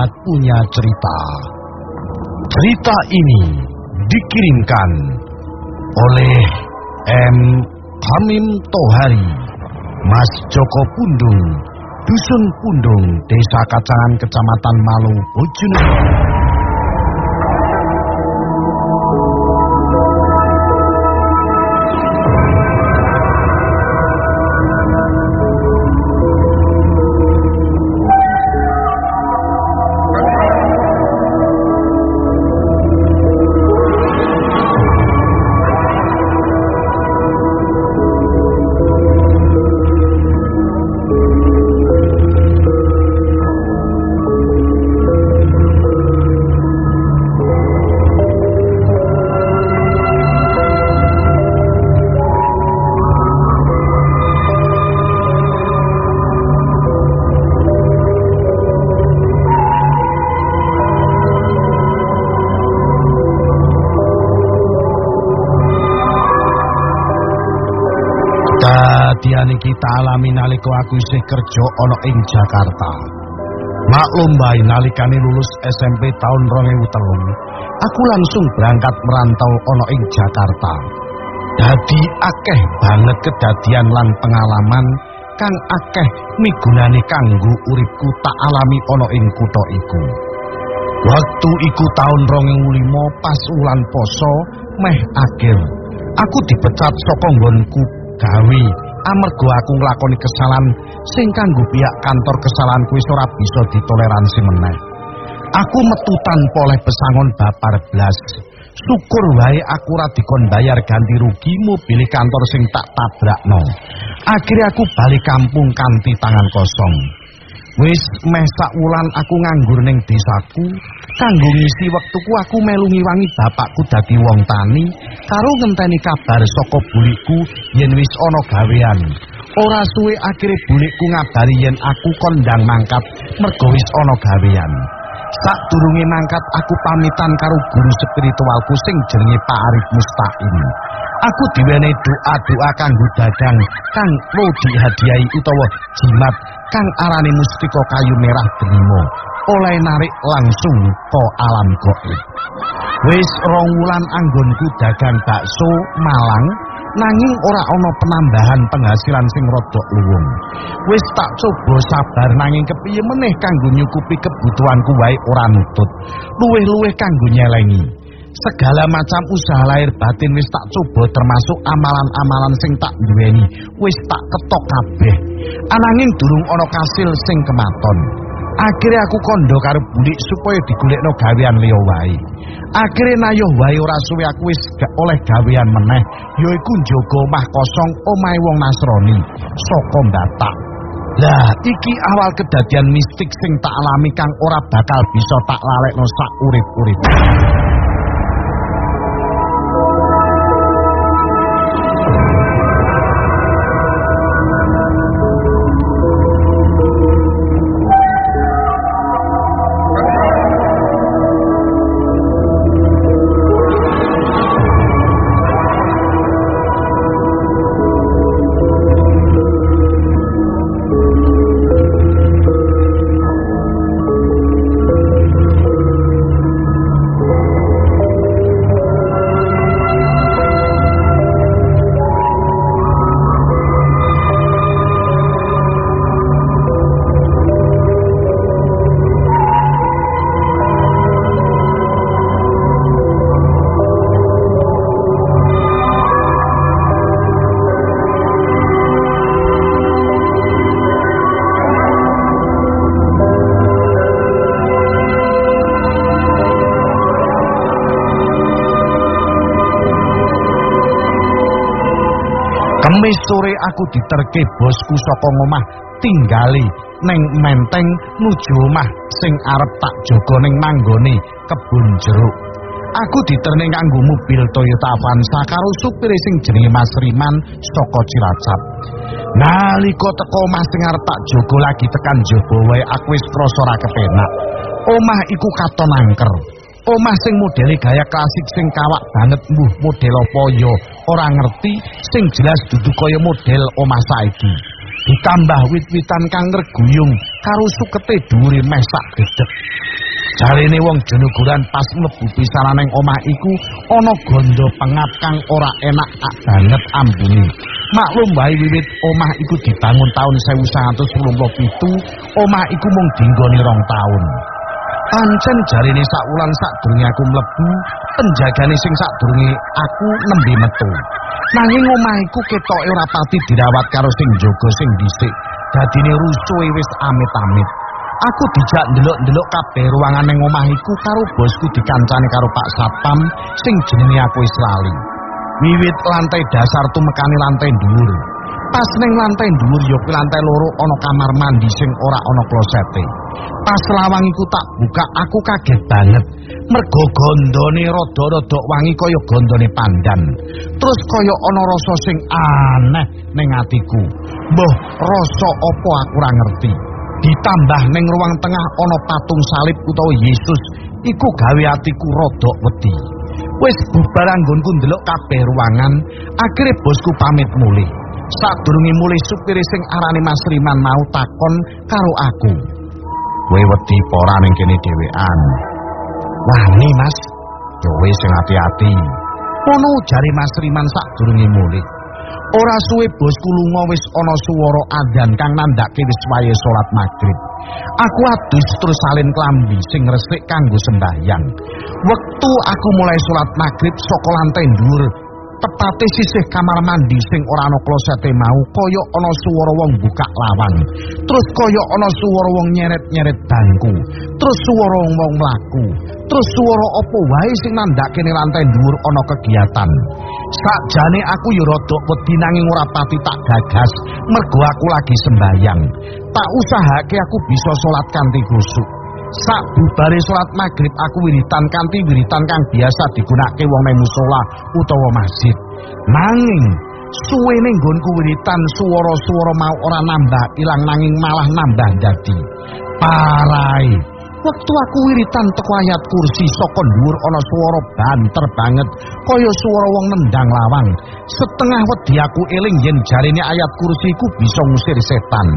Sahabat punya cerita. Cerita ini dikirimkan oleh M. Hamim Tohari, Mas Joko Pundung, Dusun Pundung, Desa Kacangan, Kecamatan Malu, Bojonegoro. Kedadian iki tak alami nalika aku isih kerja ana ing Jakarta. Maklum bae nalikane lulus SMP tahun 2003, aku langsung berangkat merantau ana ing Jakarta. Dadi akeh banget kedadian lan pengalaman kang akeh migunani kanggo uripku tak alami ana ing kutha iku. Waktu iku tahun 2005 pas ulan poso meh akhir. Aku dipecat saka nggonku gawe amarga aku nglakoni kesalahan sing kanggo pihak kantor kesalahan kuwi ora bisa ditoleransi meneh. Aku metu tanpa oleh pesangon bapar blas. Syukur wae aku ora dikon bayar ganti rugi mobil kantor sing tak tabrakno. Akhirnya aku balik kampung kanthi tangan kosong. Wis meh sak wulan aku nganggur ning desaku, kanggo ngisi wektuku aku melu ngiwangi bapakku dadi wong tani karo ngenteni kabar saka bulikku yen wis ana gawean. Ora suwe akhire bulikku ngabari yen aku kondang mangkat mergo wis ana gawean. Sadurunge mangkat aku pamitan karo guru spiritualku sing jenenge Pak Arif Mustaqim. Aku diwenehi doa-doa kanggo dagang kang lo dihadiahi utawa jimat kang arane mustika kayu merah delima oleh narik langsung ke alam goib. Wis rong wulan anggonku dagang bakso Malang nanging ora ana penambahan penghasilan sing rada luwung. Wis tak coba sabar nanging kepiye meneh kanggo nyukupi kebutuhanku wae ora nutut. Luwih-luwih kanggo nyelengi. Segala macam usaha lahir batin wis tak coba termasuk amalan-amalan sing tak duweni wis tak ketok kabeh. Ananging durung ana kasil sing kematon. Akhirnya aku kondo karo bulik supaya digolekno gawean liya wae. Akhire nayoh wae ora suwe aku wis oleh gawean meneh, yaiku njaga omah kosong omahe wong Nasrani saka Batak. Lah, iki awal kedadian mistik sing tak alami kang ora bakal bisa tak lalekno sak urip-urip. Kemis sore aku diterke bosku saka ngomah tinggali neng menteng nuju omah sing arep tak jaga ning manggone kebun jeruk. Aku diterne kanggo mobil Toyota Avanza karo supir sing jenenge Mas Riman saka Cilacap. Nalika teko omah sing arep tak jaga lagi tekan jaba wae aku wis krasa ora kepenak. Omah iku katon angker. Omah sing modele gaya klasik sing kawak banget mbuh model apa ya ora ngerti sing jelas dudu kaya model omah saiki. ditambah wit-witan kang ngrguyung karo sukete dhuwure mesak gedhek. Jarene wong jenuguran pas mlebu pisananing omah iku ana gondo pengap kang ora enak banget ambune. Maklum wae wiwit omah iku dibangun taun 1987, omah iku mung dinggone rong taun. Pancen jarine sak wulan sadurunge aku mlebu, penjagane sing sadurunge aku nembe metu. Nanging omah iku ketoke ora pati dirawat karo sing jaga sing dhisik. Dadine rusuhe wis amit-amit. Aku dijak ndelok-ndelok kabeh ruangan ning omah iku karo bosku dikancani karo Pak Satpam sing jenenge aku wis lali. Wiwit lantai dasar tumekane lantai dhuwur. Pas ning lantai dhuwur ya lantai loro ana kamar mandi sing ora ana klosete. Pas lawang iku tak buka aku kaget banget. Mergo gondone rada-rada wangi kaya gondone pandan. Terus kaya ana rasa sing aneh ning atiku. Mbah, rasa apa aku ora ngerti. Ditambah ning ruang tengah ana patung salib utawa Yesus, iku gawe atiku rada wedi. Wis bubar anggonku ndelok kabeh ruangan, akhire bosku pamit mulih. Sadurunge mulih supir sing arane Mas Riman mau takon karo aku. Kowe wedi ora ning kene dhewean? Wani, Mas. Wis sing ati-ati. Ono jare Mas Riman sadurunge mulih. Ora suwe bosku lunga wis ana swara adzan kang nandhake wis wayahe salat magrib. Aku adus terus salin klambi sing resik kanggo sembahyang. Wektu aku mulai salat magrib saka lantai dhuwur tepate sisih kamar mandi sing ora ana klosete mau kaya ana swara wong buka lawang. Terus kaya ana swara wong nyeret-nyeret bangku. Terus swara wong mlaku. Terus swara apa wae sing nandhake lantai dhuwur ana kegiatan. Sakjane aku ya rada wedi nanging ora pati tak gagas mergo aku lagi sembahyang tak usahake aku bisa salat kanthi khusyuk Sak bubare salat magrib aku wiritan kanthi wiritan kang biasa digunakake wong nang musala utawa masjid. Nanging suwene nggonku wiritan swara-swara mau ora nambah ilang nanging malah nambah dadi. Parai. Waktu aku wiritan teko ayat kursi saka dhuwur ana swara banter banget kaya swara wong nendang lawang. Setengah wedi aku eling yen jarine ayat kursi iku bisa ngusir setan.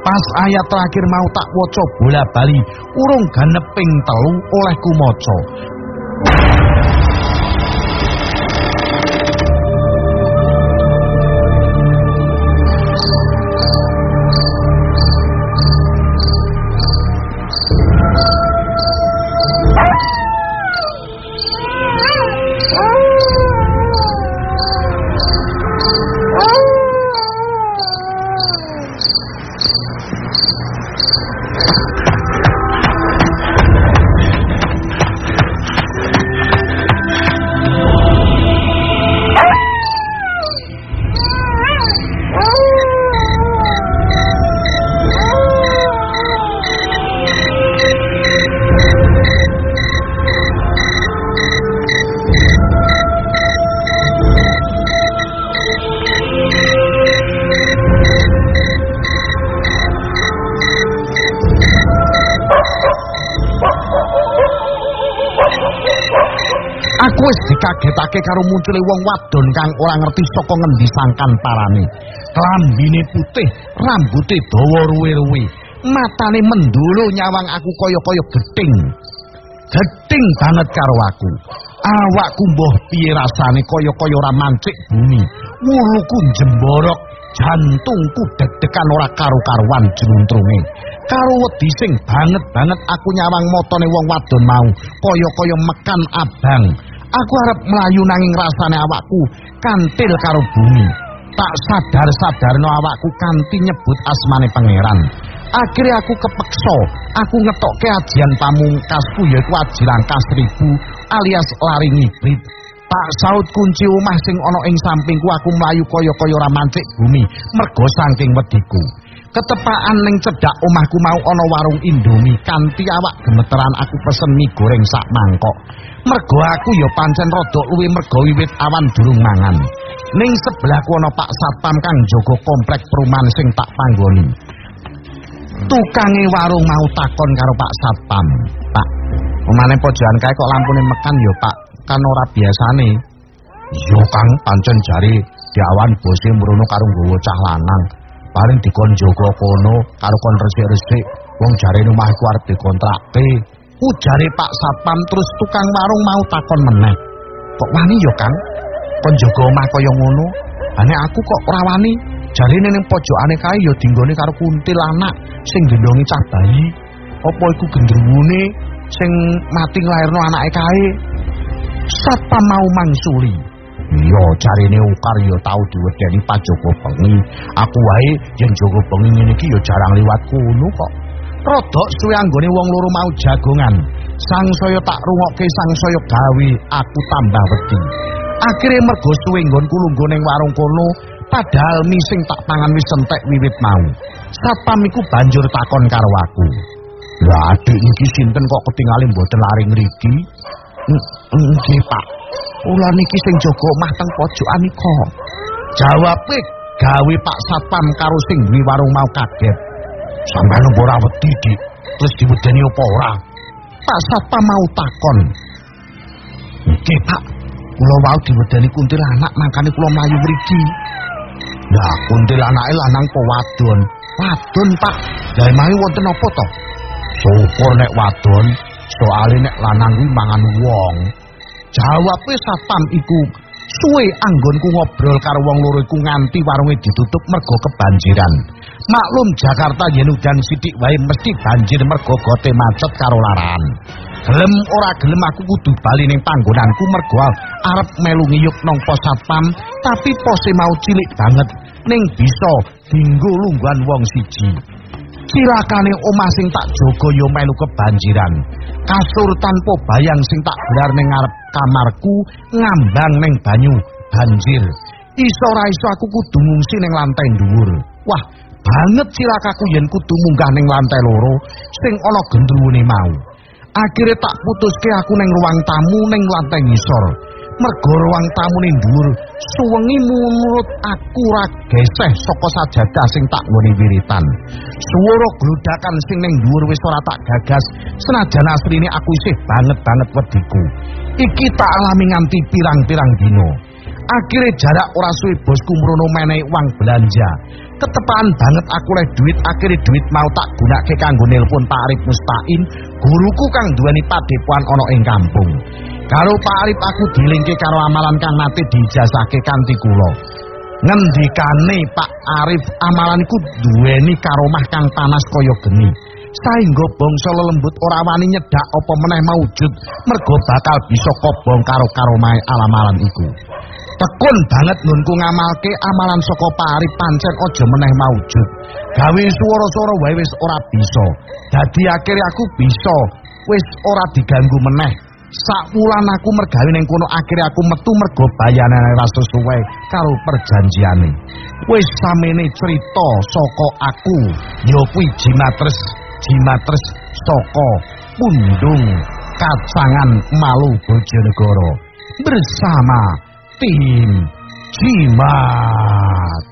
Pas ayat terakhir mau tak waca bola-bali urung ganeping telu olehku maca. Wis dikagetake karo muncule wong wadon kang ora ngerti saka ngendi sangkan parane. Klambine putih, rambuté dawa ruwe-ruwe, matane mendulu nyawang aku kaya-kaya geting. Geting banget karo aku. Awakku mbah piye rasane kaya-kaya ora mancik bumi. Wuluku jemborok, jantungku deg-degan ora karu-karuan jluntrunge. Karo wedi sing banget-banget aku nyawang motone wong wadon mau, kaya-kaya mekan abang. Aku arep melayu nanging rasane awakku kantil karo bumi. Tak sadar-sadarno awakku kanthi nyebut asmane pangeran. Akhirnya aku kepeksa, aku ngetokke ajian pamungkasku yaiku aji langkah seribu alias lari ngibrit. Tak saut kunci omah sing ana ing sampingku aku mlayu kaya-kaya ora mancik bumi mergo saking wediku. Ketepaan ning cedhak omahku mau ana warung Indomie kanthi awak gemeteran aku pesen mie goreng sak mangkok. Mergo aku ya pancen rada luwih mergo wiwit awan durung mangan. Ning sebelahku ana Pak Satpam kang jaga komplek perumahan sing tak panggoni. Tukange warung mau takon karo Pak Satpam. Pak, omane pojokan kae kok lampune mekan ya Pak, kan ora biasane. Yo Kang, pancen jari di awan bose mrono karo nggawa cah lanang. Paling dikon jaga kono karo kon resik-resik wong jarene omahku arep dikontrakke ujare Pak Satpam terus tukang warung mau takon meneh. Kok wani ya Kang? Kon jaga omah kaya ngono? Ane aku kok ora wani jarine ning pojokane kae ya dinggone karo kuntil anak sing gendongi cah bayi. Apa iku gendruwune sing mati nglairno anake kae? Satpam mau mangsuli Iya, carine ukar ya tau diwedeni Pak Joko Bengi. Aku wae yen Joko Bengi ngene iki ya jarang liwat kono kok. Rodok suwe anggone wong loro mau jagongan. Sang saya tak rungokke sang saya gawe aku tambah wedi. Akhire mergo suwe nggonku lungguh ning warung kono, padahal mie sing tak pangan wis entek wiwit mau. Satpam iku banjur takon karo aku. Lah adik iki sinten kok ketinggalan mboten lari ngriki? Nggih, Pak. Kula niki sing jaga omah teng pojokan iko. Jawabe gawe Pak Satpam karo sing duwe warung mau kaget. Sampeyan ora wedi, Dik. Terus diwedeni apa ora? Pak Satpam mau takon. Nggih, Pak. Kula wau diwedeni kuntilanak mangkane kula mlayu mriki. Lah, kuntilanake lanang apa wadon? Wadon, Pak. Lah emang wonten apa to? Syukur nek wadon, soalé nek lanang kuwi mangan wong. Jawabe satpam iku suwe anggonku ngobrol karo wong loro iku nganti warunge ditutup mergo kebanjiran. Maklum Jakarta yen udan sithik wae mesti banjir mergo gote macet karo larangan. Gelem ora gelem aku kudu bali ning panggonanku mergo arep melu ngiyuk nang pos satpam, tapi pose mau cilik banget ning bisa dinggo lungguhan wong siji. Kirakane omah sing tak jaga ya melu kebanjiran. Kasur tanpa bayang sing tak gelar ning ngarep kamarku ngambang ning banyu banjir. Iso ora iso aku kudu ngungsi ning lantai dhuwur. Wah, banget cilakaku yen kudu munggah ning lantai loro sing ana gendruwune mau. Akhire tak putuske aku ning ruang tamu ning lantai ngisor. Mergo ruang tamu ning dhuwur suwengi menurut aku ra geseh saka sajadah sing tak nggone wiritan. Swara gludakan sing ning dhuwur wis ora tak gagas senajan asline aku isih banget-banget wediku. Iki tak alami nganti pirang-pirang dino. Akhire jarak ora suwe bosku mrono menehi uang belanja. Ketepaan banget aku leh duit akhire duit mau tak gunake kanggo nelpon Pak Arif Mustain, guruku kang duweni padepokan ana ing kampung. Karo Pak Arif aku dilingke karo amalan kang nate dijasake kanthi kula. Ngendikane Pak Arif amalan iku duweni karomah kang panas kaya geni. Saengga bangsa lelembut ora wani nyedak apa meneh maujud mergo bakal bisa kobong karo karomahe alamalan iku. Tekun banget nunku ngamalke amalan saka Pak Arif pancen aja meneh maujud. Gawe swara-swara wae wis ora bisa. Dadi akhire aku bisa wis ora diganggu meneh. Sakwulan aku mergawe ning kono akhire aku metu mergo bayanane ora sesuai karo perjanjiane. Wis samene cerita saka aku ya kuwi jimatres jimatres saka pundung kacangan malu bojonegoro bersama tim jimat